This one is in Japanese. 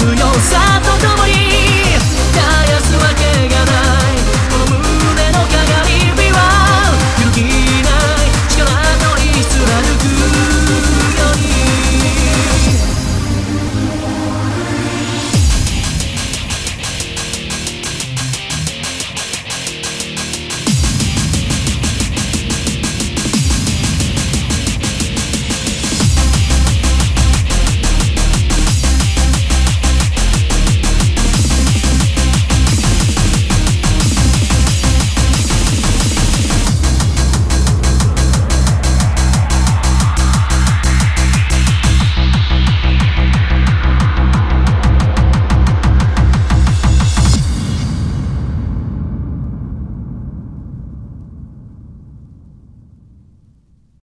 強さと